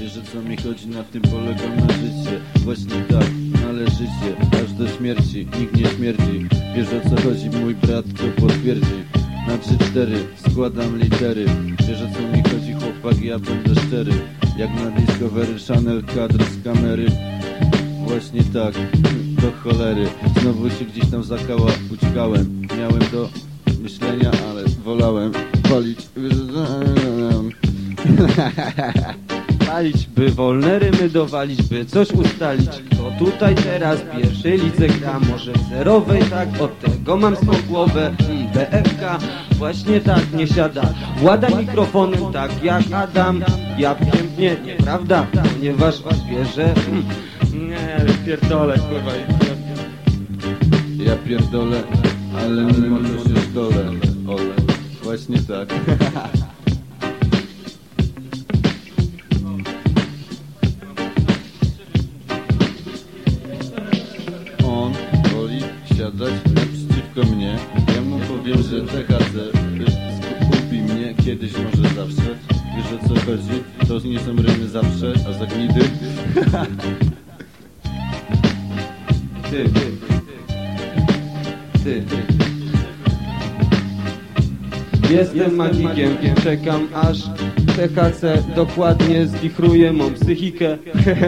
Wiesz o co mi chodzi, na tym polega na życie. Właśnie tak, należycie, aż do śmierci Nikt nie śmierdzi, wiesz o co chodzi, mój brat to potwierdzi. Na 3-4 składam litery. Wiesz o co mi chodzi, chłopak, ja będę szczery. Jak na Discovery Channel kadr z kamery. Właśnie tak, do cholery. Znowu się gdzieś tam zakała, uciekałem Miałem do myślenia, ale wolałem palić Palić by, wolne rymy dowalić by, coś ustalić. To tutaj teraz pierwszy lidze gra, może w zerowej tak Od tego mam swą głowę, BFK Właśnie tak nie siada. Włada mikrofonem tak jak Adam. Ja pięknie, nieprawda, ponieważ wierzę mm, Nie, pierdolę, kurwa Ja pierdolę, ale mimo to się sztolę Ole, właśnie tak siadać naprzeciwko mnie. Ja mu powiem, że THC kupi mnie. Kiedyś, może zawsze. Wiesz o co chodzi? To nie są rymy zawsze, a zagnidy Ty, ty, Jestem magikiem, czekam aż THC dokładnie zdichruje mą psychikę.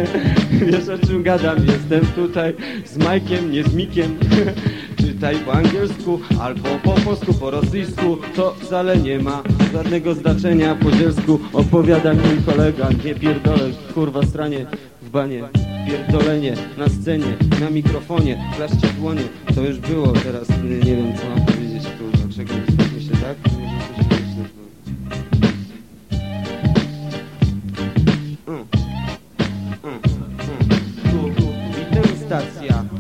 Wiesz o czym gadam, jestem tutaj z Majkiem, nie z Mikiem. Czytaj po angielsku albo po polsku, po rosyjsku. To wcale nie ma żadnego znaczenia po zielsku. Opowiada mi kolega, nie pierdolę, kurwa stranie w banie. Pierdolenie na scenie, na mikrofonie, klaszcie dłonie To już było, teraz nie wiem co tak? Myślę, Mm. Mm, mm. Tu, tu,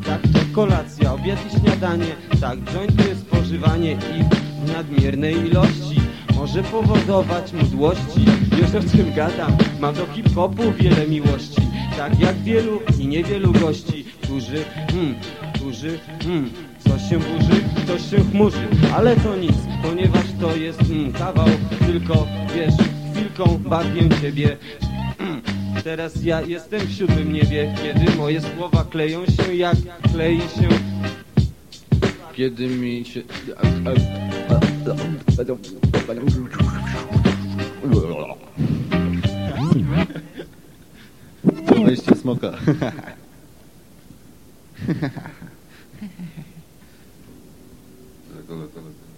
tak to kolacja, obiad i śniadanie, tak joint jest spożywanie i w nadmiernej ilości może powodować mdłości. Wiesz o czym gadam, mam do hip-hopu wiele miłości, tak jak wielu i niewielu gości, którzy, hmm, którzy, hmm, coś się burzy, ktoś się chmurzy, ale to nic, ponieważ to jest hmm, kawał, tylko wiesz, chwilką bawię ciebie. Hmm. Teraz ja jestem w siódmym niebie, kiedy moje słowa kleją się jak klei się Kiedy mi się... Wejście smoka. はいはいはい。